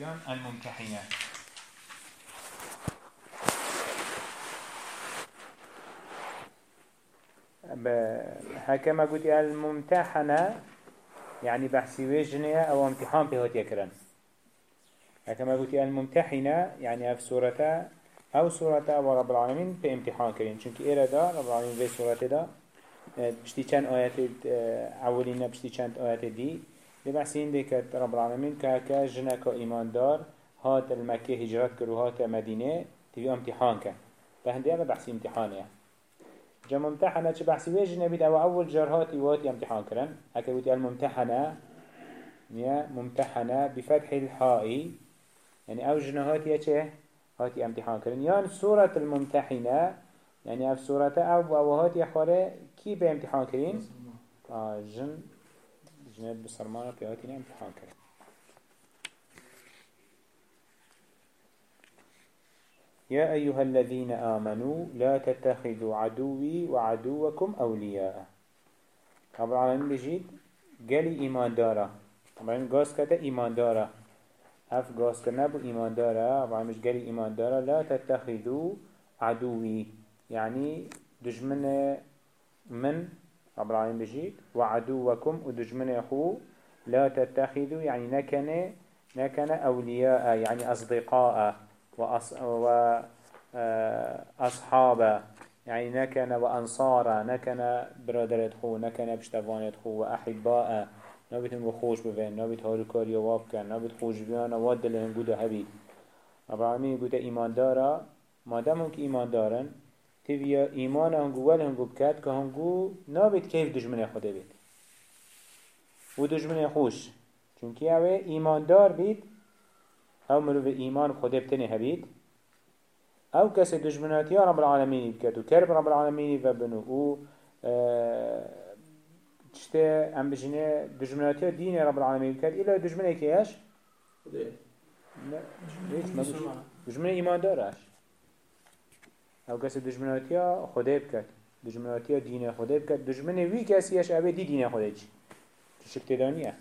يان الممتحنة. هكما قلت الممتحنة يعني بحثي ويجنية أو امتحان بهات يكرن. هكما قلت الممتحنة يعني في سورة أو سورة أو رب العالمين في امتحان كرين. چونك إيرا دا رب العالمين في سورة دا. بشتي چند آيات أولين بشتي چند آيات دي. لبحثين دي كت رب العالمين كهكا جنك إيمان دار هات المكة هجرات كرو هات مدينة تبي امتحان كان فهندي هذا بحثي امتحانه جا ممتحنة چه بحثي ويجي نبيد أو اول جرهات يواتي امتحان كرن هكا بودي الممتحنة نيا ممتحنة بفتح الحائي يعني أو جنهاتي چه هاتي امتحان كرن يعني سورة الممتحنة يعني اف سورة أو أو هاتي اخواره كي بامتحان كرين آه جن جنات بسرمانة بهاتي امتحان كرن يا أيها الذين آمنوا لا تتخذوا عدوي وعدوكم أولياء. رب العالمين بجيد قالي إيمان دارا طبعا قاس كتا إيمان دارا هف قاس كنابو إيمان دارا رب العالمين قالي إيمان دارا لا تتخذوا عدوي. يعني دجمن من رب العالمين بجيد وعدوكم ودجمن أخو لا تتخذوا يعني نكن نكن أولياء يعني أصدقاء وأصحابا آه، يعني نكنا وأنصارا نكنا برادرت خو نكنا بشتفانت خو وأحباء نبيت هم خوش بفين نبيت هارو كاري واب كان نبيت خوش بيانا واد لهم قودا هبيد رب العالمين قودا إيمان دارا ما دام هنك إيمان دارن تبيا إيمان هنگو ول هنگو بكات که هنگو نابید كيف دجمن خدا بید. و دجمن خوش. چونکه اوه ایمان دار بید أو مروف ایمان خود بتنه هبید أو کسی دجمناتی رب العالمین بکد و کرب رب العالمین و بنو أو تشته ام بجنه دجمناتی دین رب العالمین بکد ایلا دجمنه کیش؟ دجمنه ایمان دارش أو کسی دجمناتی خوده بکد دجمناتی دین خوده بکد دجمنه وی کسیش اوه دی دین خوده چی؟ شکتدانیه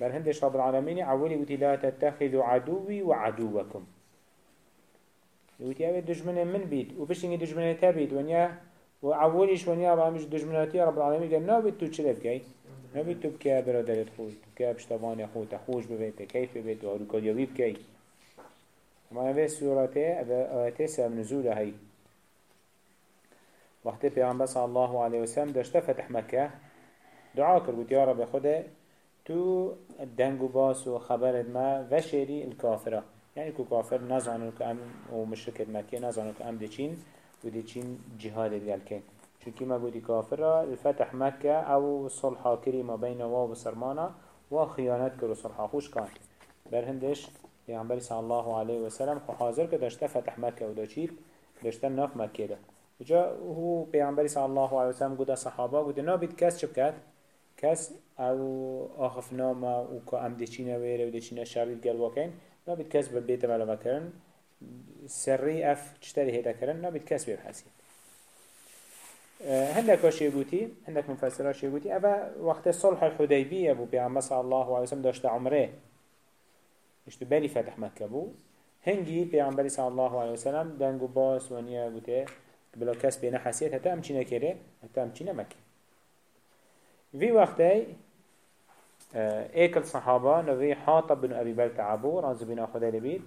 بل هندش رب العالمين عولي وتي لا تتخذوا عدوي وعدوكم وتي أبي دجمن من بيت وبشتني دجمن تبيت ونيا وعوليش ونيا بعمش دجمناتي رب العالمين قال نابت تو تشرب كي نابت تو بكا برادرت خوي بكا بشتبان يخو تخوش ببيت كيف ببيت وهركال يويب كي ما نبي سورته آياته سب نزول هاي وقت پیغمبر صلى الله عليه وسلم داشته فتح مكة دعا کرد يا رب خدا تو دنگو باس و خبرت ما و الكافره يعني كو كافر نزانو كأم ومشركة مكة نزانو كأم دي چين ودي چين جهاد ديال كين چونكي ما قولي كافرة الفتح مكة أو صلحة كري ما بين واو بسرمانا وخيانات كرو صلحة خوش كان برهندش پیغمبر صلى الله عليه وسلم خو حاضر که داشته فتح مکه و داشتید داشته ناف مکه ده. جا هو پیغمبر صلى الله عليه وسلم گوده صحابه گوده نابید کس چه بکد کس أو آخف ناما و که ام دچینه ویره و دچینه شرید گل واکن نبید کس به بیت ملوه کرن سری اف چتری هیده کرن نبید کس بیر حسید. هندك شيبوتي هندك مفسرات شيبوتي أبا وقت صلح الحديبية أبو بيعمل صلى الله عليه وسلم داشت عمره. اشتو بالي فتح مكة بو هنجي بيعمل صلى الله عليه وسلم دنگو باس ونيا بوته بلا كس بينا حسيت حتى امچينا كره حتى امچينا مكة في وقتي ايكل صحابة نوي حاطب بن أبي بلتع أبو رانز بن أخذ لبيد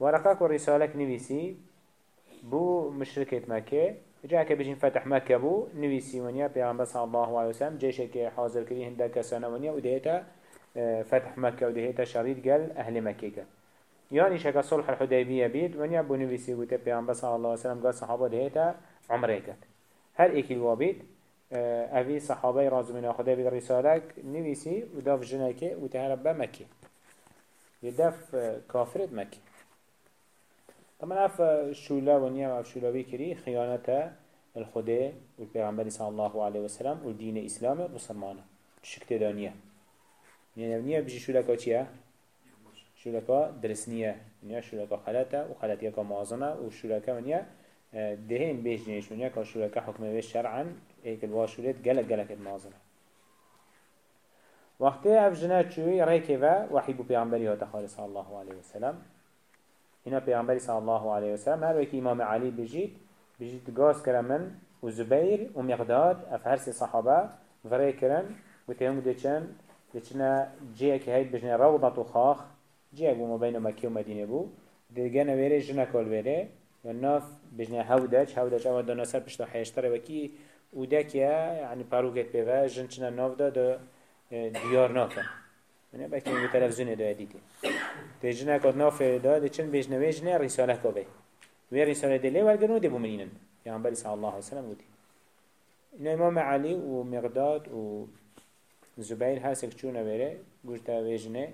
ورقاك ورسالك نويسي بو مشركة مكة جاءك بجين فتح مكة بو نويسي ونيا بيغمبر صلى الله عليه وسلم جيشك حاضر كري هندك سنة ونيا ودهيتا فتح مكة ودهيتا شريط قال أهل مكة يعني شكا صلح الحديبية بيد ونيا بو نويسي وتا بيغمبر صلى الله وسلم قال صحابة دهيتا عمريكت هل إيكي الوابيد اوی صحابة راز من خدا بید رسالك نویسی و داف جنکه و تهرب به مکه دف کافرت مکه طبعا أف شولا و نیم أف شولاوی کری خیانت الخدا و البيغمبر صلى الله عليه وسلم و دین اسلام و مسلمانه شکت دانیه يعني نية بيجي شولكا چيا شولكا درسنية نية شولكا خلطة و خلطية معظمة و شولكا ونية دهين بيش نيش ونية كا شولكا حكم بيش شرعا هيك الواشولات جلك جلك الناظرة وقتی اف جنه چوی ریکه و وحی بو پیغمبری ها تخاری صلی الله علیه وسلم اینا پیغمبری صلی الله علیه وسلم هر وکی امام علی بجید بجید گاز کرمن و زبیر و مقداد اف هر سی صحابه کرن و تیهم دیچن دیچنا جیه که هید بجنه روضت و خاخ جیه بو مبین مکی و مدینه بو دیگه نویره جنه کل ویره و ناف بجنه هودج هودج اما دانا سر پشتا حیشتره وکی أو دکیه یعنی پروگت بیوه جن چنه ناف دا دا دیار ناکن من بکی به تلفزیون دا دیدی تجنه کد ناف دا دی چن بجنه ویجنه رساله که بی وی رساله دلی ورگرنو دی بومنینن پیغمبر صلی الله علیه وسلم بودی این امام علی و مقداد و زبیر هر سک چونه بره گوشتا ویجنه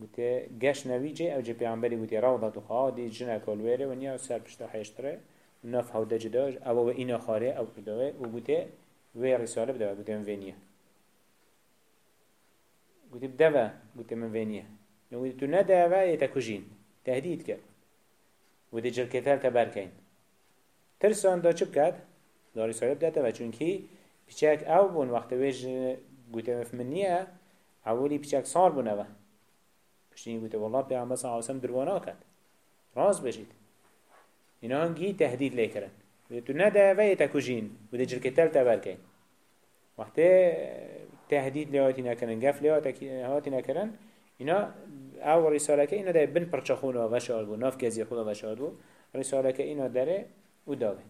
گوته گش نویجه أو جه پیغمبری گوته روضت و خواه دی جنه کلویره و نیا سر پشتا حیشتره نف هوده جداج أو و اینا خاره أو کدوه و گوته وی رساله بده گوته من وینیه گوته بدوه گوته من وینیه نو گوته تو ندوه کجین تهدید کرد و دی جلکتر تبرکین ترسان دا چه بکد؟ دا رساله بده تا و چونکی پیچک أو بون وقت ویج گوته مفمنیه اولی پیچک سار بونه و پشتین گوته والله پیغمبر صلی اللہ دروانا کرد راز بجید. اینا هنگی تهدید لیکرن. تو نده و ایتا کجین و ده جرکتل تبرکین وقتی تهدید لیاتی نکرن گف لیاتی نکرن اینا أو رساله که اینا ده بن پرچخون و وشال بو ناف گزی خدا وشال بو رساله که اینا داره و داوه.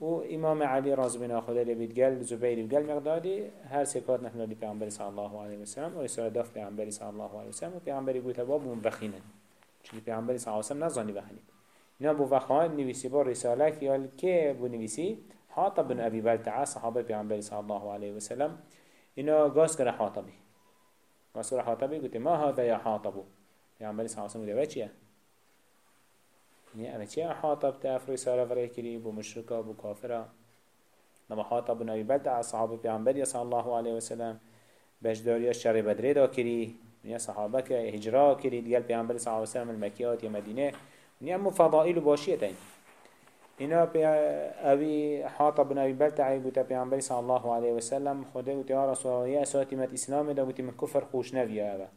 و امام علی راز بن خدا لبید گل زبیر گل مقدادی هر سکات نحن لی پیامبر صلی الله علیه و سلم و رساله داف پیامبر صلی الله علیه و سلم و پیامبری گوته باب منبخینن چون پیامبر صلی الله علیه و سلم نزانی بخنید اینا بو وخان نویسی با رساله که که بو نویسی حاطب بن ابي بلتعه صحابه پیامبر صلی الله علیه و سلم اینا گاز کرده حاطبی. گاز کرده حاطبی گوته ما هذا یا حاطبو پیامبر صلی الله علیه و سلم گوته چیه؟ يعني أنا چه حاطب تأف رسالة فريه كري بو مشركة بو كافرة لما حاطب بن أبي بلتعه صحابه پیامبر صلی الله علیه و سلم بجداري الشر بدري دا كري يا صحابه که هجرا كري ديال پیامبر صلی الله علیه و سلم المكيات يا مدينه نعم فضائل باشيتين اینا پی اوی حاطب بن ابی بلتعی بوده پیامبری صلی الله علیه و سلم خوده گوتی یا رسول الله یا اساتی مت اسلام دا گوتی من کفر خوش نویا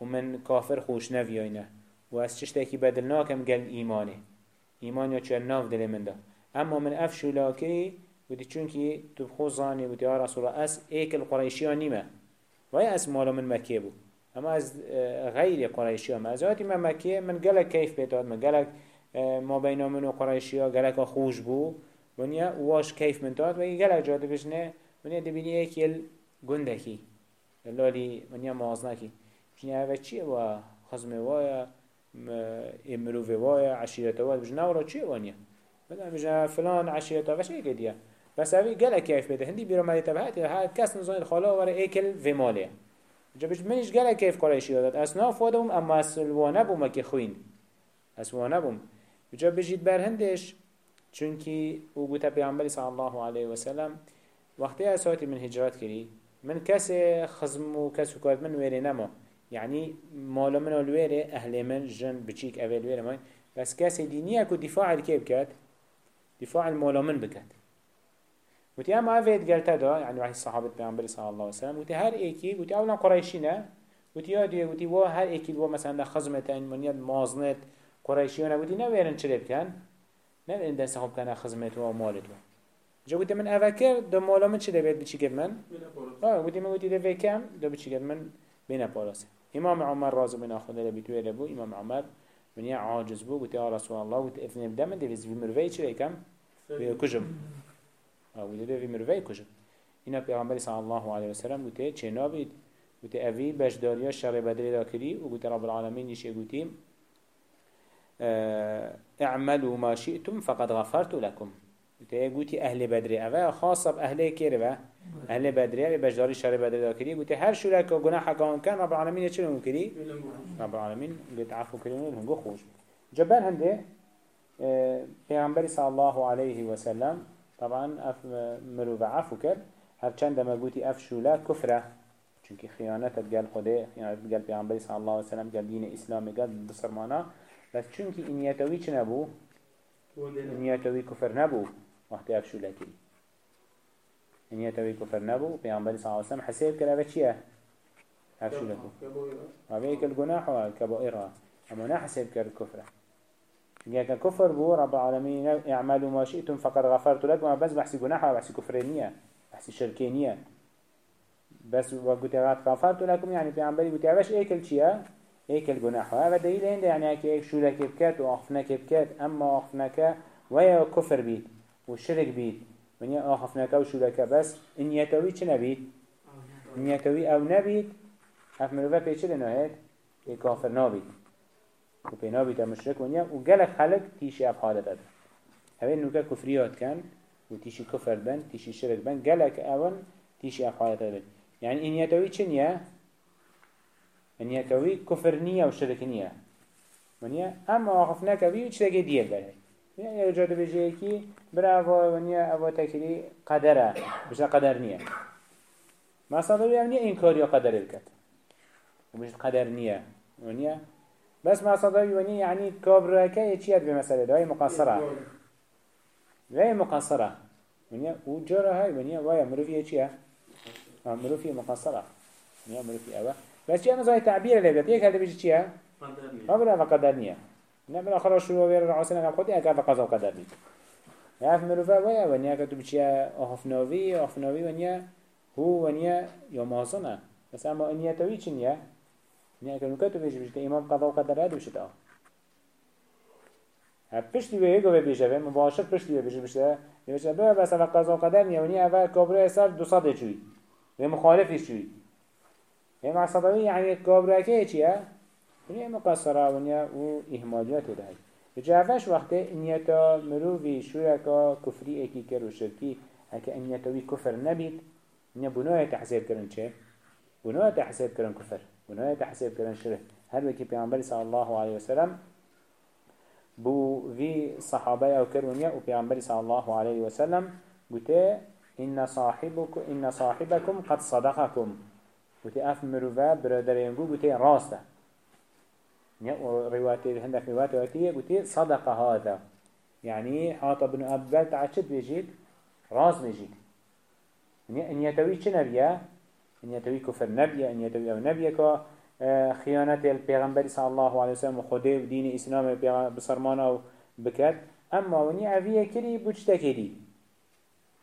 و من کافر خوش نویا اینه و از چشتکی بدل ناکم گل ایمانه ایمان یا چه ناف دل من ده اما من افشو لاکی گوتی چونکی تو خوزانی گوتی یا رسول الله از ایک القریشی نیمه و از مالا من مکه بود اما از غیر قریشی هم از آتی من مکه من گلک کیف بیتاد من گلک ما بین من و قریشی ها گلک خوش بو ونیا واش کیف من تاد و گلک جاده بشنه ونیا دبینی ایک یل گندکی لالی ونیا مازنکی بشنه اوه چیه و خزمه وایا امروه وایا عشیرت وایا بشنه ورا چیه وانیا مثلا بشنه فلان عشیرت وایا ایک دیا بس اوی گلک کیف بیده هندی بیرو مالی تبهت هر کس نزاید خالا ورا ایکل و مالیه جبش منش گله کیف قرایشی داد اسنا فادم اما اسلوانه بوم که خوین اسوانه بوم جا بجید بر هندش چونکی أو گوته پیامبر صلی الله علیه و سلم وقتی اساتی من هجرت کری من کس خزم و کس کارت من ویره نما يعني مال من الويره أهل من جن بچيك أول ويره ما بس كاس دينية كو دفاع الكيب كات دفاع المال من بكات وتي اما افيد قالت دا يعني واحد صحابة پیغمبر صلى الله عليه وسلم وتي هر ايكي وتي اولا قريشينا وتي يادي وتي وا هر ايكي وا مثلا خزمة من يد مازنت قريشينا وتي نويرن چلب كان نويرن دست صحاب كان خزمت و مالت و. جا وتي من أفكر دو مالا من چه دبيت بچي قد من آه وتي من وتي دو كم دو بچي قد من بين باراسه امام عمر رازو من اخذ لبيتو لبو امام عمر من يا عاجز بو يا رسول الله وتي افني بدم ديز في مروي چه كم كجم أو ده في مروي كجن اینا پیغمبر صلی الله علیه و سلم گوته چه نابید گوته اوی بشداریا شر بدری دا کری و گوته رب العالمین نیشه گوتیم اعملوا ما شئتم فقد غفرت لكم گوتی أهل بدری اوه خاصه أهل کره و؟ أهل بدری اوی بشداری شر دا کری گوته هر که گناه حکام کن رب العالمین چه لهم کری رب العالمین گوته عفو کری لهم خوش. جبر هنده پیغمبر صلی الله علیه و سلم طبعا اف مروف عفو کرد. هر چند ما قوتي اف شولا كفره چونكي خيانت قال خده خيانت قال پیغمبر صلى الله عليه وسلم قال دين اسلام قال بسرمانا بس چونكي انياتوي چه نبو؟ انياتوي كفر نبو. وقت اف شولا كري انياتوي كفر نبو پیغمبر صلى الله عليه وسلم حسيب كده اوه چيه هف شو لكو هذا الجناح والكبائر أما نحسب كالكفر جاك كفر بو رب العالمين اعملوا ما شئتم فقد غفرت لكم. بس بحسي جناح بحسي كفرينية بحسي شركينية بس وقلت غفرت لكم يعني في عمبالي قلت باش ايكل چيا ايكل جناح هذا دليل عنده يعني هكي ايك شو لك بكات واخفناك بكات اما اخفناك ويا كفر بيت والشرك بيت من يا اخفناك وشو لك بس ان يتوي چه نبيت ان يتوي او نبيت هف مروفا پیچه لنهید ای کافر نابید. و پی نابید مشرک ونیا و گلک خلق تیشی اف حالت اده هوه نوکا کفریات کن. و تیشی کفر بن تیشی شرک بن. گلک اون تیشی اف حالت اده يعني إن يتوي چنيا إن يتوي كفر نية وشرك نية ونيا أما وقفناك بيه وش تجي ديال يعني يرجع بيجي كي برافو ونيا أبو تكري قدره بس قدر نية ما صدق يعني إنكار يا قدر الكت ومش قدر نية ونيا بس ما صدق ونيا يعني كبر كي يشيد بمسألة ده هي مقصرة. وهي مقصرة. ونيا وجرى هاي ونيا ويا مروفية يشيا مروفية مقصرة. ونيا مروفية أبا بس شيء نزاي تعبير اللي بيت يك هذا بيجي شيا ما بلا فقدر نه آخرش شروع ویر رعاسی نکم خودی اگر به قضا قدر بید هف مروفه ویا ونیا که تو بچیه آفناوی آفناوی نیا هو و نیا یا مازنه. مثلا ما توی چی نیا؟ نیا که نکه تو بیش بیش که امام قضا قدر رد بشید آه پشتی به یک به بیشه مباشر پشتی به بیشه بیشه. بیشه به بس اول قضا قدر نیا اول کابره سر دو صده چوی. و مخالفی چوی. این عصدوی یعنی کابره که چیه؟ ونیا مقصره ونیا و اهمالیات ده جعفش وقت انیتا مروی شورکا کفری اکی کر و شرکی هکا انیتاوی کفر نبید نیا بنای تحصیل کرن چه؟ بنای تحصیل کرن کفر ونهاية تحسيب كرن شره هر وكي پیغمبر صلى الله عليه وسلم بو في صحابة أو كرونيا و پیغمبر صلى الله عليه وسلم قلت إن صاحبكم إن صاحبكم قد صدقكم قلت أف مروفا برادرينجو قلت راسته روايتي هندك روايتي قلت صدق هذا. يعني حاطب بن أبل تعشد بيجيد راس بيجيد إن يتوي چنبيا ان يتوي كفر نبيه ان يتوي أو نبيه كا آه، خيانة البيغمبر صلى الله عليه وسلم وخده ودين اسلام بصرمانه بكت اما وني اويه كري بوچتا كري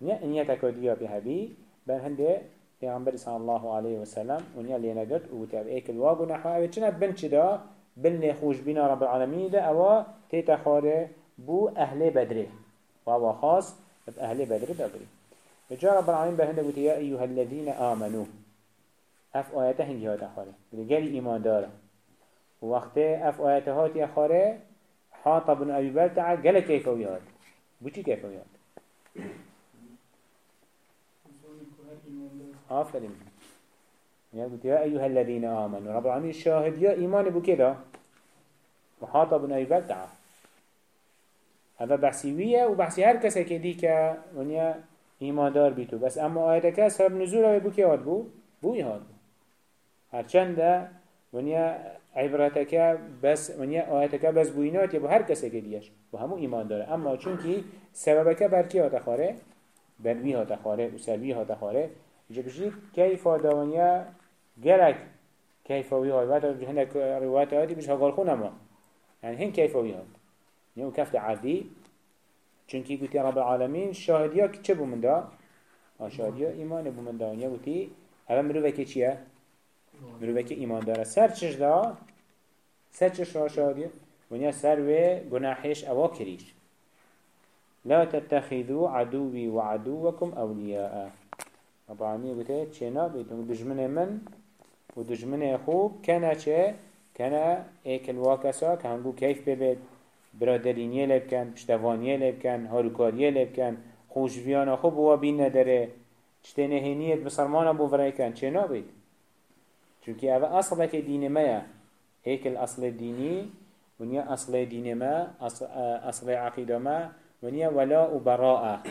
ان يتكوديا بهبي بل هنده پیغمبر صلى الله عليه وسلم ونيا لينا قد وتاب ايك الواقو نحو اوه چنا بنچ بلن خوش بنا رب العالمين دا اوه تيتا خاره بو أهل بدره وهو خاص بأهل بدر بقري فجاء رب العالمين بهنده قلت يا أيها الذين آمنوا. أف آیت هنگی هات اخاره گلی ایمان داره و وقتی اف آیت هات اخاره حاطب بن ابی بلتع گل کیفویات بو چی کیفویات آفرین. يا قلت يا أيها الذين آمنوا رب العالمين الشاهد يا إيمان بو كده. وحاطب بن أبي بلتع هذا بحثي وبحثي هر كسا كديك ونيا إيمان دار بيتو بس أما آياتك سبب نزوله بو كيوات بو؟ بو يهاد بو. هرچنده ونیا عبرتك بس ونیا آیتك بس بوینات بو هر کسی که دیش. و همو ایمان داره. اما چون که سببك برکی ها تخاره بروی ها تخاره و سلوی ها تخاره جا بشید کیف داونیا گرک کیفاوی های وقت هنک روایت آیتی بشه هقال خونه ما يعني هن كيفوي هاد يعني كفت عادي چونكي قلت رب العالمين شاهديا كتش بو من دا شاهديا إيمان بو من دا ونيا قلت هذا مروفة كتشيا مروفه که ایمان داره سر چش دا سر چش را شادیه ونیا سر و گناحش اوا کریش لا تتخذوا عدوي وعدوكم أولياء ربعانية بتاعي چنا بيتون دجمن من ودجمن خوب كنا چه كنا ايك الواكسا كهنگو كيف ببيت برادرينيه لبكن پشتوانيه لبكن هاروكاريه لبكن خوشبيانا خوب هو بين نداره چتنه هنيت بسرمانا بو فريكن چنا بيت چونكي اوه اصلك دين ما هيك الاصل الديني ونيا اصل دين ما اصل عقيدة ما ونيا ولاء براءة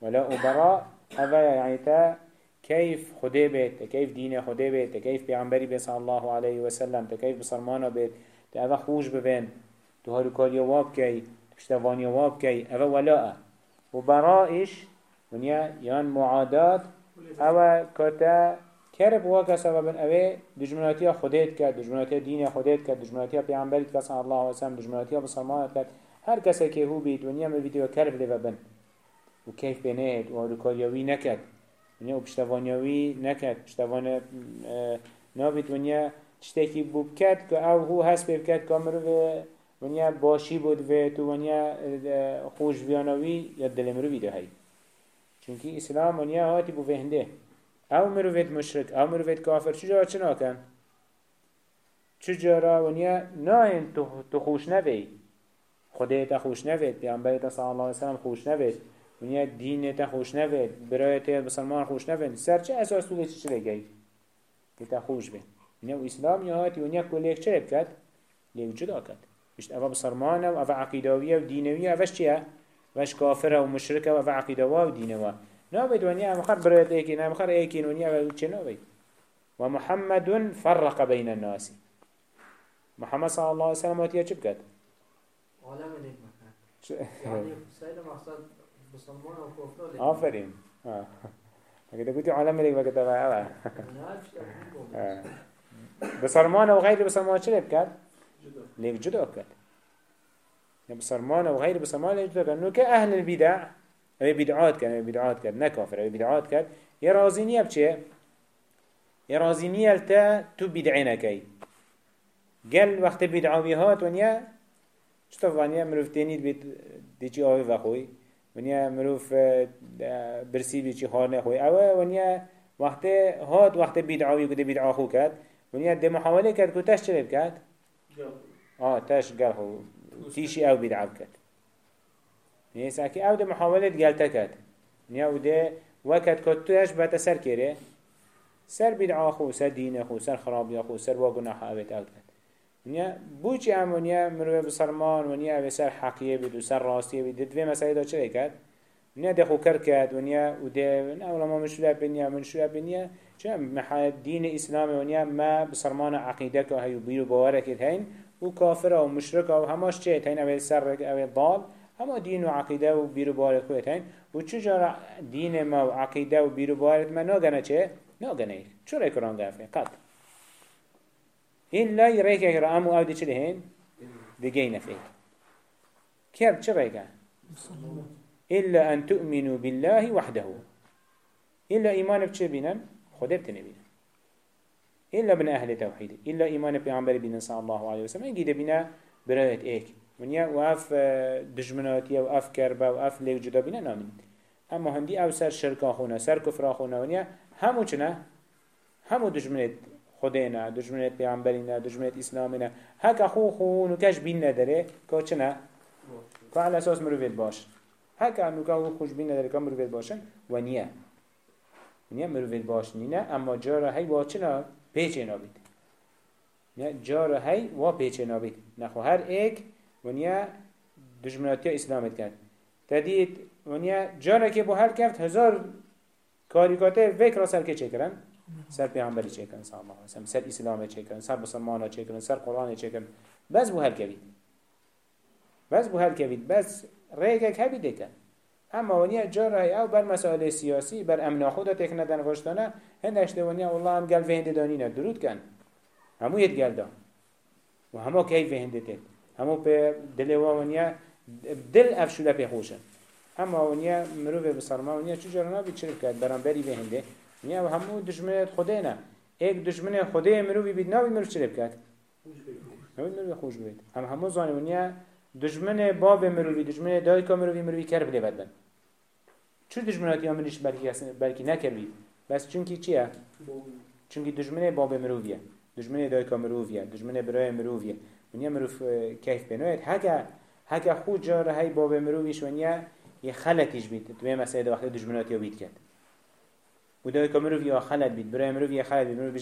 ولاء براء اوه يعني تا كيف خده بيت كيف دين خده بيت كيف بيعنبري بي صلى الله عليه وسلم كيف بصرمانه بيت. تا اوه خوش ببين. تو هارو كاريا واب كي تشتوانيا واب كي اوه ولاء وبرائش ونيا يان معادات اوه كتا کرب واقع سبب اوه دجمناتی خودت کرد دجمناتی دین خودت کرد دجمناتی پیامبرت کسان الله و سلم دجمناتی بسرمان کرد. هر کسی که هو بید ونیا مبیدی و کرب لیو بن. و کیف بینید و رکاریاوی نکد ونیا و پشتوانیاوی نکد پشتوان نابید ونیا تشتکی بوب کد که او هو هست بیب کد که مرو ونیا باشی بود و تو ونیا خوش بیانوی یا دل مرو بیده هی چونکی اسلام ونیا هاتی بو فهنده او مروفيت مشرك او مروفيت كافر چجارا چنا كن چجارا ونیا ناین تو خوش نوی خدای تا خوش نوید. پیامبر تا صلی الله علیه وسلم خوش نوید. ونیا دین تا خوش نوید برای تا مسلمان خوش نوید سر چه أساس تو چی لگی تا خوش بید ونیا و اسلام یا هاتی ونیا کلیک چه بکد؟ لیک جدا کد. بشت اوه بسرمانه و اوه عقیدویه و دینویه. اوش چیه؟ وش کافره و مشرکه و اوه عقیدوه و دینوه. نابد ونيا مخر ايكي نا مخر ايكي ونيا وچه نابد ومحمد فرق بين الناس. محمد صلى الله عليه وسلم واتيا چه بكت؟ عالم ليك مكان يعني سيد مقصد آه كده قلت عالم ليك بكت بقى بسلمان وغير بسلمان چه بكت؟ ليك جدا بكت بسلمان وغير بسلمان ليك جدا بكت كأهل البدع اوه بدعات کرد اوه بدعات کرد. نکافر اوه بدعات کرد. یه رازی نیه بچه یه رازی نیه تا تو بدعی نکی. گل وقت بدعاوی هات ونیا چطور ونیا مروف تینید بید دیچی آوی وخوی ونیا مروف برسی بید چی خار نخوی اوه ونیا وقت هات وقت بدعاوی کده بدعا خو کرد. ونیا ده محاوله کرد که تش چه کرد؟ آه تش گل خو. تیشی أو بدعا کرد. نیست که أو ده محاولت گلتا کرد. نیا أو ده وقت کتوش بات سر کره سر بدعا خو سر دین خو سر خرابی خو سر واگناح اوت أو کرد. نیا بوچی امونیا مروه بسرمان و نیا سر حقیه بید و سر راستیه بید دوی مسئله دا چه کرد نیا ده خو کر کرد و نیا و ده اولا ما مشروع بنیا منشروع بنیا چه محل دین اسلام و نیا ما بسرمان عقیده که هیو بیرو باوره کرد هین و کافر و مشرک و هماش چه هین اول سر اول ضال اما دین و عقیده و بیرو بارت خودت هین و چجا دین ما و عقیده و بیرو بارت ما ناگنه چه؟ ناگنه ایک چرا کران گفه؟ قط این لای ریک اگر أمو أو دی چه دهین؟ دگی نفید كيف شريكا إلا أن تؤمنوا بالله وحده. إلا إيمان بشي بينا خده بتنبينا إلا بنا أهل توحيد إلا إيمان بيعنبر بينا صلى الله عليه وسلم. إنجي بينا؟ براية إيك. ونیا و اف دجمناتی و اف کربه و اف لیو جدا بینه نامید أما هندی أو سر شرکا خونه سر کفرا خونه ونیا همو چنه همو دجمنت خدینا دجمنت پیامبرینا دجمنت اسلامینا هک خو خو نکش بین نداره که چنه که على اساس مروفید باش. هک انو که خوش بین نداره که مروفید باشن و نیا نیا مروفید باش نینه اما جارا هی با چنه پیچه نابید. جارا هی و پیچه نابید. نخو هر ایک ونیا دجمناتی اسلامت کرد. تدید ونیا جانا که بو هر کفت هزار کاریکاته وک را سر که چه؟ سر پیامبری چه کرن صلی الله سر اسلام چه سر مسلمان چه سر قرآن چه بس بو هر کوید بس بو هر کوید بس ریگک هبی دکن اما ونیا جارای او بر مسائل سیاسی بر امن خود تک ندن وشتانه هندش ونیا والله هم گل وهنده دانینه درود کن. همو گل دان. و همو کی وهنده تک همو به دل ونیا دل افشوله به خوشن. اما ونیا مروه بسرما ونیا جرانا بی چرک کرد؟ برانبری به هنده ونیا همو دشمنت خوده نه ایک دشمن خوده مروه بید ناوی مروه چرک کرد ناوی مروه خوش بید هم همو زانه ونیا دشمن باب مروی دشمن دایکا مروی مروی کرب لی بدن چو دشمناتی آمنش بلکی بلکی نکروی بس چونکی چیه چونکی دشمن باب مرویه دشمن دایکا مرویه دشمن برای مرویه ونیا مروف کیف بنوید هکا هکا خود جار هی باب مروفیش ونیا یه خلطیش بید دوی مسئله وقت دجمناتی بید کرد دای که مروف یا خلط بید برای مروف یا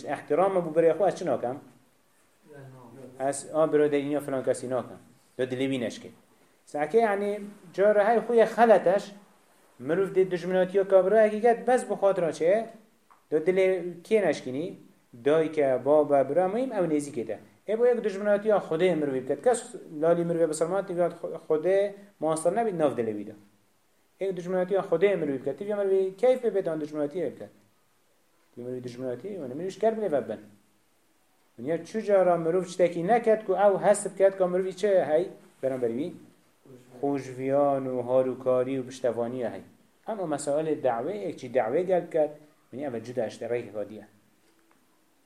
احترام بو برای خود از چه ناکم؟ از آن برای دینیا فلان کسی ناکم. دو دلیوی نشکه سعکه یعنی جار هی خوی خلطش مروف دید دجمناتی و کابرا حقیقت بس بخاطر چه؟ دو دل کی نشکنی؟ دای که بابا برا مهم أو نیزی که ده ابو یک دشمناتی ها خوده مروی بکد. کس لالی مروی بسرمات تیویاد خوده مواصل نبید ناف بیده. یک دشمناتی ها خوده مروی بکد تیویا مروی کیف ببید آن دشمناتی بکد دی مروف دجمناتی و نمیش کرب لیو بن ونیا چجارا مروف چتکی نکد که أو هست بکد که مروفی چه هی برام بروی خوشویان و هاروکاری و پشتوانی هی اما مسائل دعوه ایک چی دعوه گل کرد ونیا اول جدا اشتراک کادیه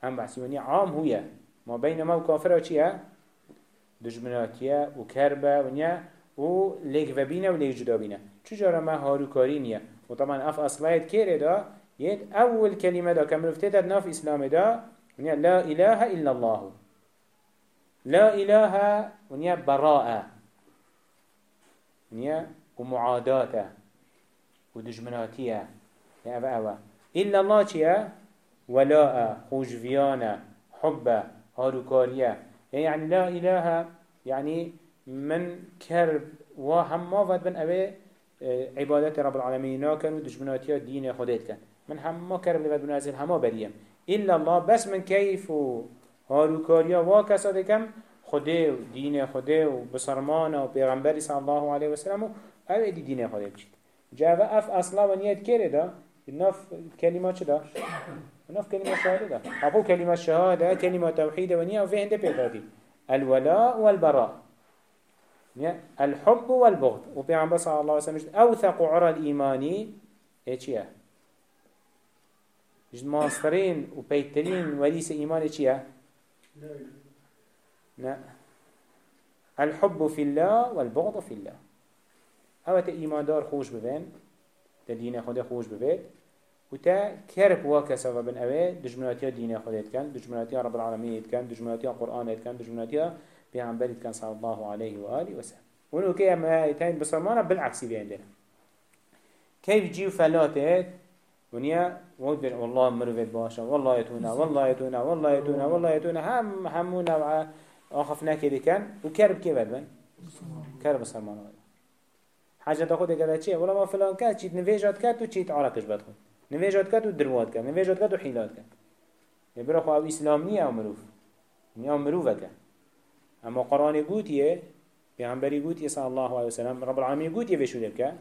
هم بحثی ونیا عام هویه ما بین ما و کافر چیه دجمناتیه و کربه ونیا و لیک و بینه و لیک جدا بینه چجارا ما هاروکاری نیه و طبعا اف اصلاحیت کره دا؟ يد أول كلمة دا كم رفتت ناف إسلام دا ونيا لا إله إلا الله. لا إله ونيا براءة. ونيا ومعاداة ودجمناتية يا أبا أبا إلا الله تيا ولاء خوشفيانة حبة هاروكارية يعني لا إله يعني من كرب وهم ما بن أبي عبادات رب العالمين ناكن ودجمناتية دين خديت كان من هم ما كرب لبد بنازل هما بريم إلا الله بس من كيف و هاروكاريا واكسا دكم خده و دين خده و بصرمان و پیغمبر صلى الله عليه وسلم و أو دي دين خده بجید جاوه اف أصلا و نیت كره دا؟ ناف كلمات دا؟ ناف كلمة شهادة دا. أبو كلمة شهادة كلمة توحيد ونيا وفي هنده بيغادي الولاء والبراء الحب والبغض. وبيعمل صلى الله عليه وسلم أوثق عرى الإيماني إيش جد ماسترين و بيترين وريس إيمان چيه؟ لا. الحب في الله والبغض في الله. هوا تا إيمان دار خوش ببين تا دين خوش ببين و تا كرب واكسا وبن اوه دجمناتيا دين خود كان دجمناتيا رب العالمين كان دجمناتيا قرآن كان دجمناتيا بيعنبر كان صلى الله عليه وآله وسلم. ونو كي اما يتين بصرمانا بالعكس بيندنا كيف جيو فلاتت ونیا وقت بر والله مروفت باشا والله يتونا والله يتونا والله يتونا والله يتونا. هم همو نوع آخف نكده كان. وكرب كي بدبن كرب آده حاجة تاخد كده چيه ولا ما فلان كات چيت نويجات كات و چيت عرقش بدخل نويجات كات و دروات كات نويجات كات و حيلات كات يبرا خو أو اسلام نيه أو مروف. نيه مروفة كات أما قرآن قوتيه پیغمبری گوتی صلی الله علیه وسلم رب العالمین گوتی به شده که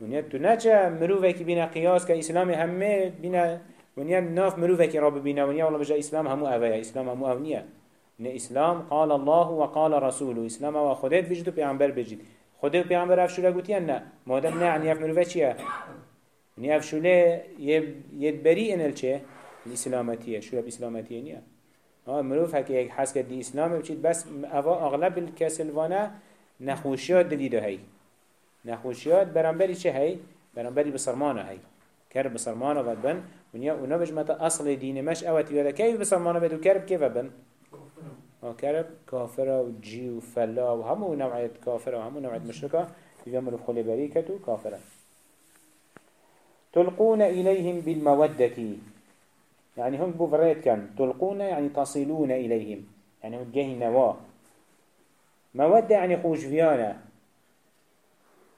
ونیا تو نچه مروفه که بینا قیاس که اسلام همه بینا ونیا ناف مروفه که را ببینا ونیا والله بجا إسلام همو اوه إسلام همو اونیه نه إسلام قال الله و قال رسول إسلام و خودت بجید و پیغمبر بجید خودت و پیغمبر افشوله گوتیه نه. مادم نه عنی اف مروفه چیه؟ ونیا افشوله ید بری انل چه؟ الاسلامتیه شوله باسلامتیه نیه آه مروف هکی یک حس دی اسلام بچید بس اوا اغلب الکسلوانه نخوشیات دلیده هی. نخوشیات برانبری چه هی؟ برانبری بسرمانه هی. کرب بسرمانه ود بن. ونیا اونا بجمتا اصل دین مش اوتی ودا کی بسرمانه بدو؟ کرب کی بن؟ کرب کافر و جی و فلا و همو نوعیت کافر و همو نوعیت مشرکه يجمل في خلي بريكة كافرا تلقون إليهم بالمودة يعني هم بفريت كان تلقون يعني تصلون إليهم. يعني هم جهي نوا مودة يعني خوش فيانا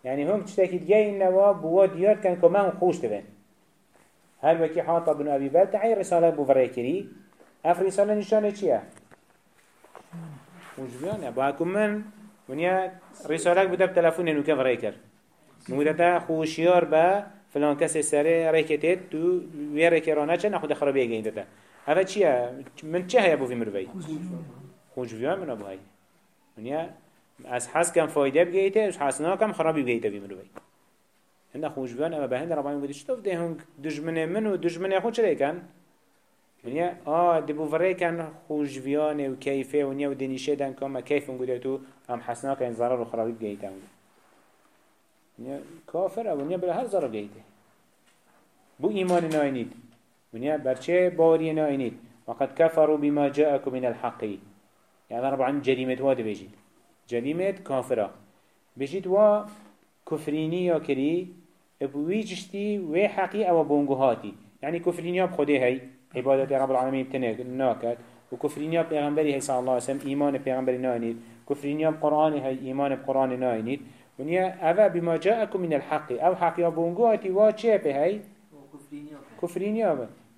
يعني هم تشتكي جاي النواب بوا ديار كان كمان خوش تبين. هل وكي حاطة بن أبي بال تعي رسالة بفريكري أف رسالة نشانة چيا وجبيانا باكم من ونيا رسالة بدا بتلفون انو كفريكر مودتا خوشيار با فلان کسی سره رکتت تو وی رکرانه چه نخود خرابیه گین داده هفه چیه؟ من چه هیا بو فی مروی؟ خوشویان من ابو هایی ونیا از حس کم فایده بگیته از حسنا کم خرابی بگیته بی مروی هنده خوشبیان اما به هنده ربانی بودی چطور ده هنگ دجمنه من و دجمنه خود چرا کن؟ ونیا آه دبو وره کن خوشبیان و کیفه ونیا و دنیشه دن کم کیف اونگوده تو هم حسنا کن ضرر و خرابی بگیته ونیا کافر ونیا بلا هر ضرر بگیته بو ایمان ناینید. ونیا برچه باوری ناینید. وقد كفروا بما جاءكم من الحق. يعني ربعا جريمة واد بيجيد جريمت كافرة بجد وا كفريني يا كري أبوي جشتي وي حقي أو بونغهاتي يعني كفريني بخده هي عبادة رب العالمين بتنك ناكت وكفريني بيغمبري هي صلى الله عليه وسلم ايمان بيغمبري ناينيد كفريني بقرآن هي ايمان بقرآن ناينيد ونيا أفا بما جاءكم من الحق. أو حق يابونغواتي وا چه به هي كفريني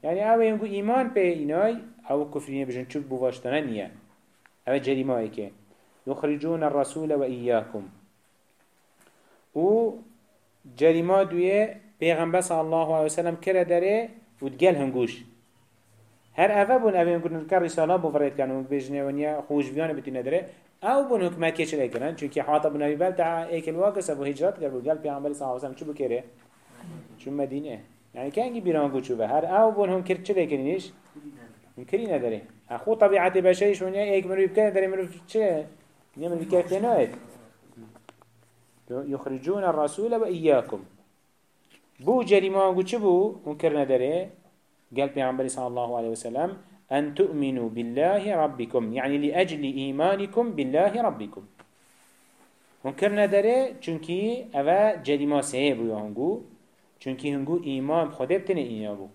يعني أو ينقو إيمان به إناي أو كفريني بجن چوب بواشتنا نيا أو جريمة ايكي يخرجون الرسول وإياكم و جريمات دوية پیغمبر صلى الله عليه وسلم كره داره وتقال هنقوش هر اوه بون اوه يمكن كان رسالة بفريد كانوا بيجنه ونيا خوش بيانه بتي ندره أو بون حكمت كيش لكرن چونكي حاطب بن ابي بلتع ايك الواقس ابو هجرت قال قال پیغمبر صلى الله عليه وسلم شو بكره شو مدينه يعني كان جي بيرانگو شو هر أو بون هم كرت چه لكنيش ممكن ندره اخو طبيعه بشري شونيا ايك مرو يبكن ندره مرو چه؟ نعمل بكيف يخرجون الرسول وإياكم بو جريمه انگو چه بو؟ منكر ندره قال پیغمبر صلى الله عليه وسلم أن تؤمنوا بالله ربكم يعني لأجل إيمانكم بالله ربكم. منكر نداره چونكي أوا جريمة سيبو يهنگو چونكي هنگو إيمان خده بتنه إينا بو.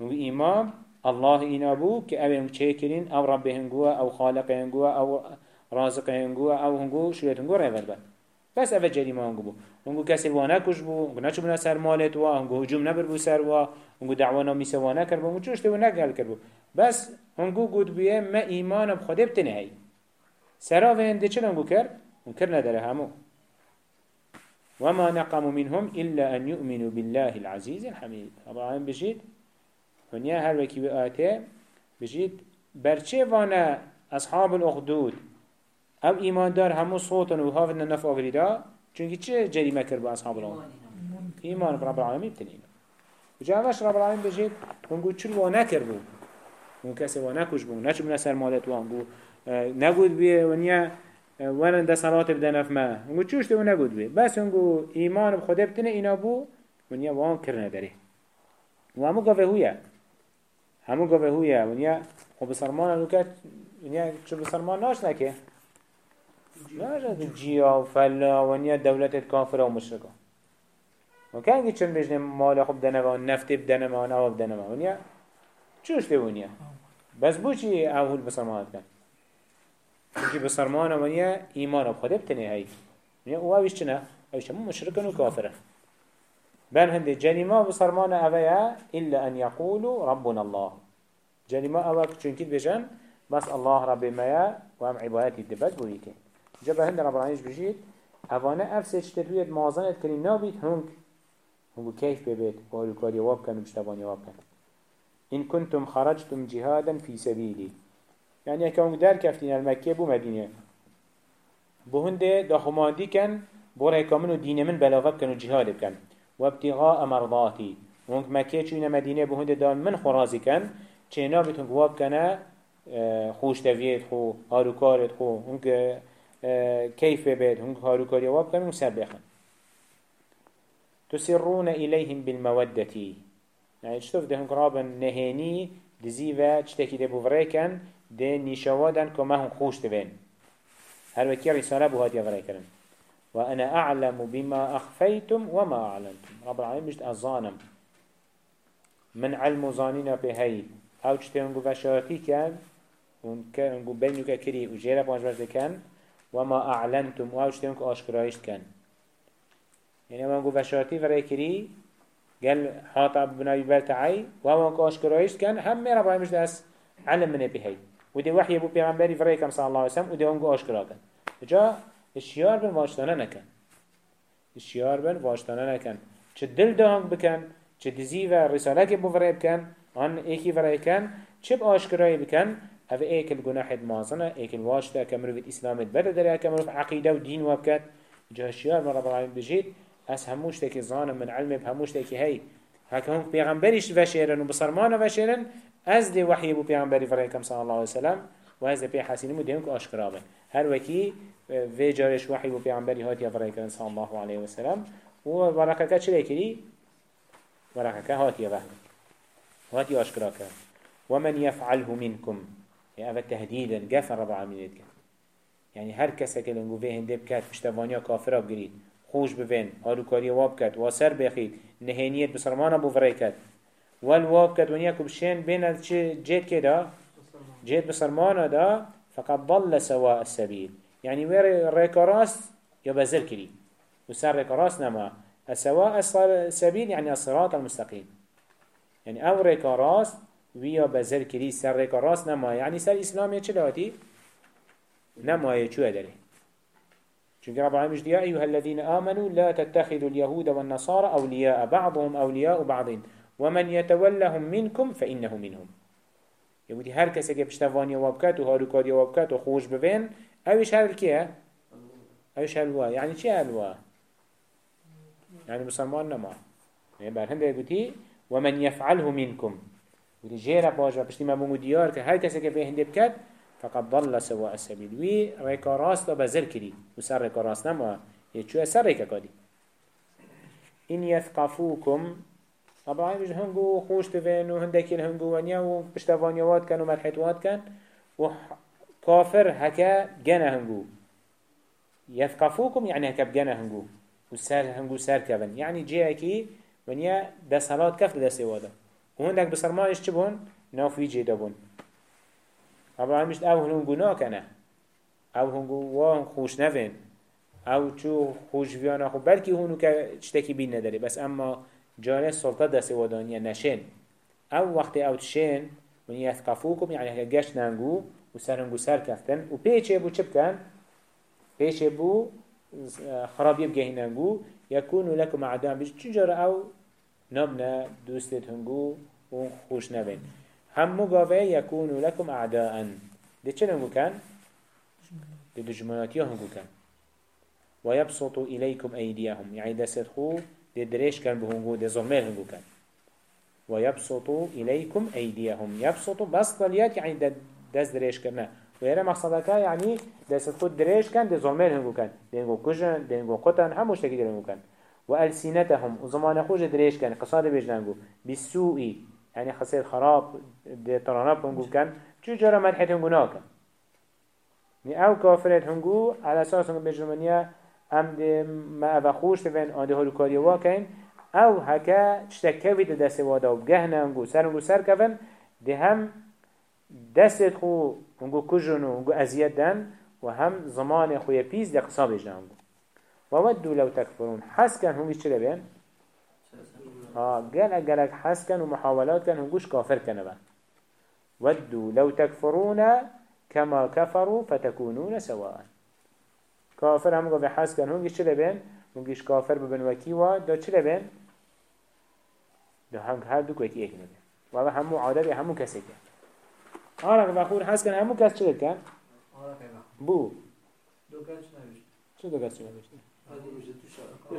هنگو إيمان الله إينا بو كأوه هنگو چه کرين أو رب هنگو أو خالق هنگو أو رازق هنگو أو هنگو شوية هنگو رهبر بد بس اوه جریمه هنگو بو. هنگو کسی وانه کش بو هنگو نچو بنا سر مالت وا هنگو هجوم نبر بو سر وا. هنگو دعوانا میسه وانه کر بو چوشته و نگل کر بو بس هنگو گود بیه ما ایمان بخوده بتنه هی. سرا و هنده چل هنگو کر؟ هنگو کر نداره همو. وما نقم منهم إلا أن يؤمنوا بالله العزيز الحميد طبعا بجيد هنيا هر وكي بآته بجيد برچه وأنا أصحاب الأخدود؟ أو ایمان دار همو صوتن و هاون نف آوریدا چونکه چه جریمه کرد با اصحاب الان ایمان. رب العالمین بجا اوش رب العالمین بجید ونگو چل و نکر بو ون کسی و نکش بو نچو بنا سر مالت وان بو نگود بیه ونیا ورن ده صلات بدنف ما. ونگو چوش ده و نگود بیه. بس ونگو ایمان بخود بتنه اینا بو ونیا وان کرنه داره و همو گفه هویا. همو گفه هویه ونیا خب بسرمان نکت ونیا چه بسرمان ناش نکه. ناش جیا و فلا ونیا دولت کافر و مشرکه ومشركة وكان جي چند بجنه مال خوب دنما نفت بدنما ونوا بدنما ونيا چوش ده ونيا بس بو چي اول بسرمانات كان چونكي بسرمان ونيا ايمان بخده بتنه هاي ونيا أو اوش چنه؟ اوش مو مشركة وكافرة بان هنده جنما بسرمان اويا إلا أن يقولوا ربنا الله. جنما اوك چونكي بجن؟ بس الله رب مايا وهم عبادتي دبت بويكي جبه هند رب العالمين بجيت هوانه افسد شترويت مازنت كرين نابيت هنك هنگو كيف ببيت وقالوا كاري وابكن ومشتباني وابكن إن كنتم خرجتم جهادا في سبيلي يعني كونك دار كفتين المكة بو مدينة بو هنده داخماندي كان بورا كامن ودين من بلاغة كان وجهاد كان وابتغاء مرضاتي وهنك مكة چوين مدينة بو هنده دان من خرازي كان چينا بتونك واب كان خوش تفيد خو هارو كارت خو هنك كيف بيت هم هارو كاري واب كانوا مسابقا تسرون إليهم بالمودة. يعني شتوف ده هم قرابا نهيني دزيفا تشتكي ده بفريكن ده نشوادن كما هم خوش تبين هل وكي رسالة بهات يفريكن وأنا أعلم بما أخفيتم وما أعلنتم. رب العالمين مجد أظانم من علم ظانين بهاي. أو تشتهنگو فشارتي كان ونگو بينو كري وجيرا بانجباش كان وما أعلنتم. وأوشتمك أشكرايش كان. يعني ما بشارتي فرأي كري قال حاطب بن أبي بلتعي وما أشكرايش كان هم رب العالمين داس علم من بهي ودي وحي أبو بيغمبري فرأي كم صلى الله عليه وسلم ودي أنقو أشكرا كان جا الشيار بن واشتانا نكن الشيار بن واشتانا نكن چه دل دهنگ بكن چه دزيوه رسالة که بو فرأي بكن آن ایکی فرأي كان چه باشكراي بكن هذا ايك الجناح مازنة ايك الواشدة كمروف الإسلام بدأ دريا كمروف عقيدة ودين وبكت جهشيار من رب العالمين بجيت أس هموش تكي ظانم من علم بهموش تكي هاي هكا هم بيغمبريش وشيرن وبصرمان وشيرن از دي وحي بو بيغمبري فريكم صلى الله عليه وسلم وهذا بي حسين مدينك أشكرابه هر وكي في جارش وحي بو بيغمبري هاتي فريكم صلى الله عليه وسلم وبركة چلي كري بركة هاتي وحي هاتي أشكراك ومن يفعله منكم يعني أفا تهديدا قفا رب العالمين يعني هر كسا که لنگو به هنده بکت پشتوانیا کافر بگرید خوش بفين هارو كاري واب كت واسر بخيد نهينيت بسرمانا بوفري كت والواب كت ونيا كبشين بين جيت كده جيت بسرمانا دا؟ فقد ضل سواء السبيل يعني وير ريكراس يبزل كري وسر ريكراس نما. السواء السبيل يعني الصراط المستقيم يعني أو ريكراس ويا بزر كري سر ريكا راس نما. يعني سر إسلامي چلاتي نما چو داري چونك رب العالمين يا أيها الذين آمنوا لا تتخذوا اليهود والنصارى أولياء بعضهم أولياء بعض. ومن يتولهم منكم فإنه منهم. يقولي هر و هاروکاری وابکت و خوش ببین اوش هر کیه؟ اوش هلوه یعنی چی هلوه؟ يعني مسلمان نما يعني برهند يقولي ومن يفعله منكم ودي جيرا باجا بشتي ما بمو ديار که هر کسی که به هنده بکد فقد ضل سواء السبيل. وي ريكا راست بزر كري وسر ريكا راست نما يتشو سر ريكا كادي إن يثقفوكم طبعا بيج هنگو خوش تفين و هندك الهنگو ونيا و بشتوانيوات كان و مرحيتوات كان و كافر هكا جنا هنگو. يثقفوكم يعني هكا بجنا هنگو. و سر هنگو سر كبن يعني جي اكي ونيا ده صلاة كفر ده سوادا و هندك بسرمانش چبون نافي جي دابون طبعا مش أو هنگو ناکنه أو هنگو وان خوش نفين أو چو خوش بیانا خو بلکی هونو که چتکی بین نداره بس اما جاره سلطه دست ودانیه نشین أو وقت أو تشین من یثقفوکم یعنی هکا گشت ننگو و سرنگو سر پیچه بو چه بکن؟ پیچه بو خرابی بگهی ننگو یکونو لکم عدام بیش چجاره أو نبنا دوستت هنگو و خوش نبین همو گاوه یکونو لکم اعداءن ده چه ننگو کن؟ ده دجمناتی هنگو کن ويبسط إليكم أيديهم. يعني دست خو دي دريش كان بهنجو دي ظلمير هنجو كان. ويبسط إليكم أيديهم. يبسط بسط اليات يعني دست دريش كان. ويرى مقصدك يعني دست خود دريش كان دي ظلمير هنجو كان. دي هنجو كجن دي هنجو قطن هموش تكي دي هنجو كان. وألسنتهم. وزمان خوش دريش كان. قصاد بيجنانجو بالسوء يعني خسير خراب دي ترانب هنجو كان چو جرى مدحت هنجو ناكن يعني أو كافرت هنجو على أساس هنجو بجرمانيا هم ده ما أو خوش بین آده هلو کاری واکن أو چتکوی ده دست وادا و بگهنه انگو سر انگو سر کفن. ده هم دست خو انگو کجن و انگو ازیت دن و هم زمان خوی پیز ده قصابش ده انگو و ودو لو تکفرون. حس کن همیش چه بین؟ آه قال أجلك حس كان ومحاولات كان هنقوش كافر كان بقى. ودوا لو تكفرون كما كفروا فتكونون سواء. کافر هم گفت حس کن هنگیش چه؟ هنگیش کافر ببن وکی و دا چه لبین؟ دا هنگ هر دو کوکی ایک نبین و همو عادت همو کسی کن. آره که بخور حس کن همو کس چه کن؟ بو. دو کس نوشت چه دو کس نوشت؟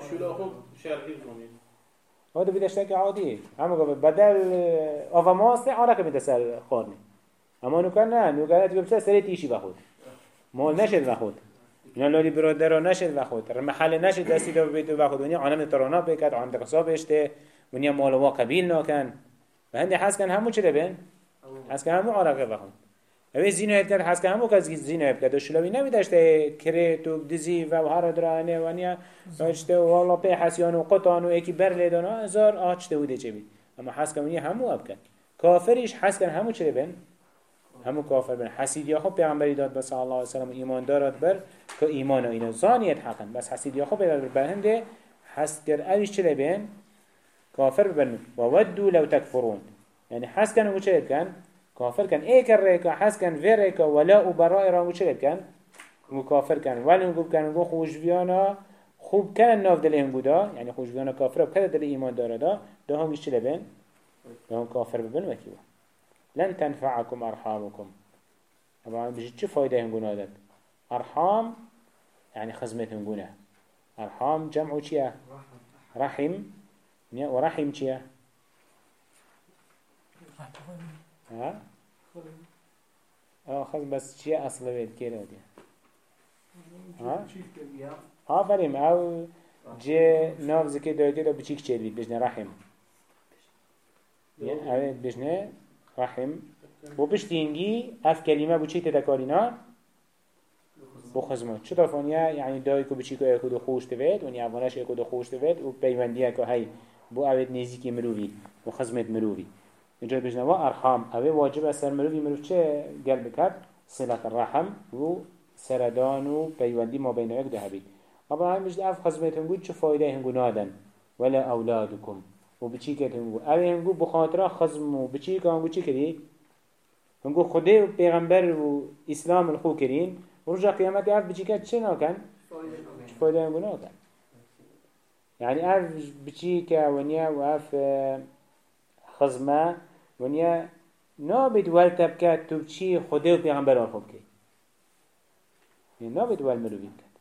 شولا خوب شرحی زمین هذا بدشتك عادي هم قبل بدل آفا ماست آره که میتسر خارنی اما نو کن نه. نو کن بچه سری تیشی بخود مال نشد بخود اینا لالی برادر نشد و خود. محل نشد. دستی دو بیت و خود. ونیا عالم ترانا بکد عالم تقصا بشته. ونیا مال و قبیل ناکن. و هندی حس کن همو چه بین حس کن همو عرقه و خود. اوه زینو کرد حس کن همو کس زینو و شلوی نمیدشته کرت و دزی و هر درانه ونیا داشته و والا پی حسیان و قطان و ایکی بر لیدانا هزار آچته بوده چه بید اما حس کن همو اب کن کافرش حس کن همو چه بین همو کافر بن حسید یا خب پیغمبری داد بس الله علیه وسلم ایمان دارد بر که ایمان اینا زانیت حقا بس حسید یا خب پیغمبر بهنده حس کر اویش چه بین کافر بن و ودو لو تکفرون يعني حس كان وچه كان كافر كان إيه كان ريكا؟ حس كان في ريكا ولا وبراء را وچه كان؟ وكافر كان. ولا نقول كان نقول خوش بيانا خوب كان ناف دل هنگودا يعني خوش بيانا كافر وكذا دل ايمان داره دا. ده هم يشتري بين ده هم كافر ببن وكيوا لن تنفعكم أرحامكم طبعا بيجي چه فايدة هنگونا داد؟ أرحام يعني خزمة هنگونا أرحام جمع چيا رحم. ورحم چيا ها؟ آه خز بس چيا أصل بيت كيرا دي ها؟ فريم أو جي ناف زكي دوگه دو بچيك چير بيت بجنه رحم. اوه بجنه رحم. و بشتینگی اف کلمه بو چی تدکارینا بو خزمت. چه طرفانیه؟ یعنی دایی که بچی که ایکو دو خوش دوید و نیوانش ایکو دو خوش دوید و پیوندیه که هی بو اوید نزیکی مروی و خزمت مروی اینجا بجنه و ارحام اوه واجب اثر مروی مروف چه قلب کرد صلت الرحم و سردان و پیوندی ما بین یک ده هبید اما هم بجنه اف خزمت هنگو چه فایده هنگو نادن. ولا اولادکم. و بچی که هنگو اوه هنگو بخاطره خزم و بچی که هنگو چی کردی؟ هنگو خدا و پیغمبر و اسلام الخو کرین رجا قیامت اف بچی که چه ناکن؟ چه فایده هنگو ناکن. يعني اف بچی که ونیا و اف خزمه ونیا نابد ول تبکت تو چی خدا و پیغمبر آن خوب که نابد ول مروی بکت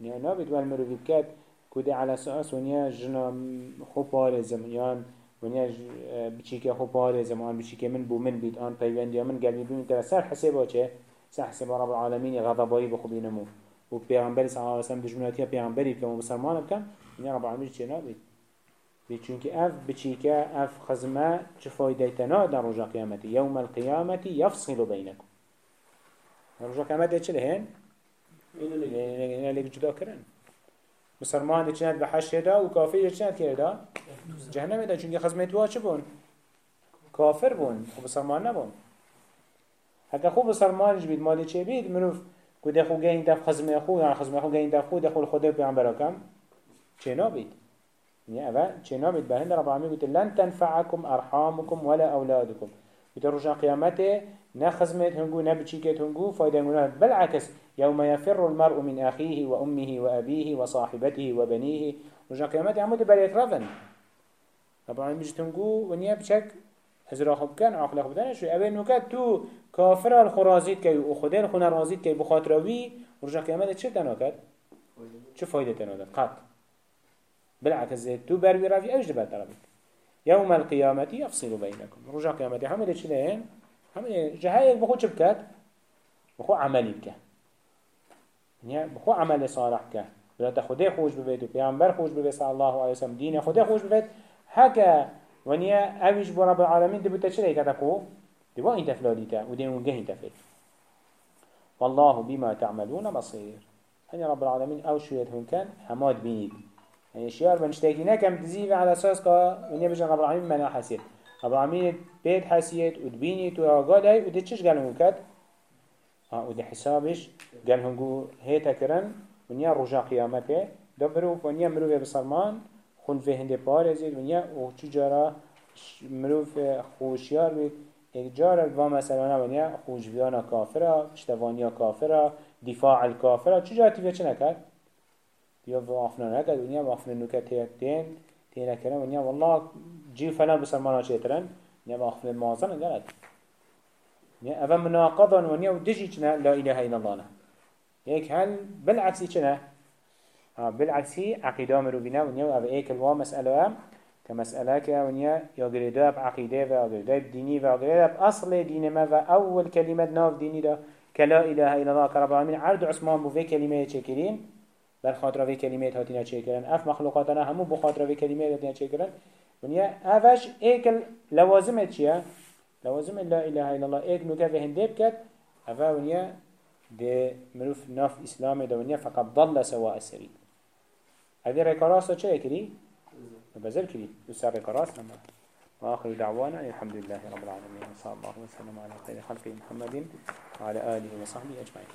ونیا نابد ول مروی بکت کده على أساس ونیا جنا خوب پارزم یان ونیا بچی که خوب پارزم آن بچی که من بو من بید آن پیوندی من قلبی بیم که سر حسابه چه سر حساب رب العالمین غضبایی بخوبی نمو و پیغمبر صلی الله علیه و پیغمبری که مسلمان بکن ونیا رب العالمین چه نابید بچون که اف که اف خزمه چه فایده تنا در رجا قیامتی یوم القیامتی یفصل بینکم در رجا قیامتی چه لهن؟ اینه لیک جدا کرن مسلمان چند به حشر دا و کافر چند کرده جهنم دا چون که خزمه تو چه بون؟ کافر بون خب مسلمان نبون اگه خوب مسلمانش بید مالی چه بید منوف کده خو گین دف خزمه خو یا خزمه خو گین دف خو دخول خدا پیامبر کم چه نبید يعني أبا چنا بيت بهند رب العالمين قلت لن تنفعكم أرحامكم ولا أولادكم. بترجع قيامته نخزمت هنجو نبتشيكت هنجو فايدة منها بالعكس يوم يفر المرء من أخيه وأمه وأبيه وصاحبته وبنيه. رجع قيامته عمود بريت رفن. رب العالمين بيجت هنجو ونيا بشك هزرا خب كان عقل خب دانش. أبي نوكات تو كافر الخرازيت كي وخدين خنا رازيت كي بخاطروي رجع قيامته چه تناكت؟ چه فايدة تناكت؟ قط. بالعكس تو بروي رافي دبات ربك يوم القيامة يفصل بينكم رجع قيامتي هم اللي شلين هم جهايك بخو شبكات بخو عملي بك يعني بخو عمل صالح كه ولا تخدي خوش ببيت وبيعنبر خوش ببيت صلى الله عليه وسلم دين خدي خوش ببيت هكا ونيا أويش برب العالمين دبو تشري كتاكو دبو انت فلاديتا ودين ونجه انت فيك والله بما تعملون بصير هني رب العالمين أو شوية كان حماد بينيد يعني شيار بنشتاكي نكم تزيف على أساس كا ونيا بجن رب العالمين منا حسيت رب العالمين بيت حسيت ودبيني تو أقاد هاي ودي تشش قال هنكت ها ودي حسابش قال هنقو هيتا كرن ونيا رجع قيامته دبرو ونيا مروف بسلمان خون في هندي بارزيد ونيا وچو جارا مروف خوشيار بيت یک جار و مثلا ونیا خوشبیانا کافره اشتوانیا کافره دفاع الکافره چجا تیوه چه نکرد؟ یا وافنا نکرد ونیا وافنا نکرد تین تین کردن والله جی فلان بسرمانا چیترن ونیا وافنا مازن نکرد ونیا اول مناقضا ونیا و دجی چنه لا إله إلا الله نه. یک هل بالعکسی چنه بالعكسي عقيدة مروبنا ونيا وأبا إيك الوا مسألة كمسألة كونيا يقريدا بعقيدة ويقريدا بديني ويقريدا بأصل دين ما وأول كلمة ناف ديني دا كلا إله إلا الله كرب العالمين عرض عثمان بوفي كلمة يتشكرين بر خاطر في كلمات هاتينا چه کرن اف مخلوقاتنا همو بخاطر في كلمات هاتينا چه کرن ونیا افش ایک لوازم چیه؟ لوازم لا اله الا الله. ایک نوکه به هنده بکد افا ونیا ده مروف ناف اسلام ده. ونیا فقط ضل سواء السبيل هذه ركراس چه كري بزل كري يسار ركراس نما وآخر دعوانا الحمد لله رب العالمين صلى الله وسلم على خير خلق محمد وعلى آله وصحبه أجمعين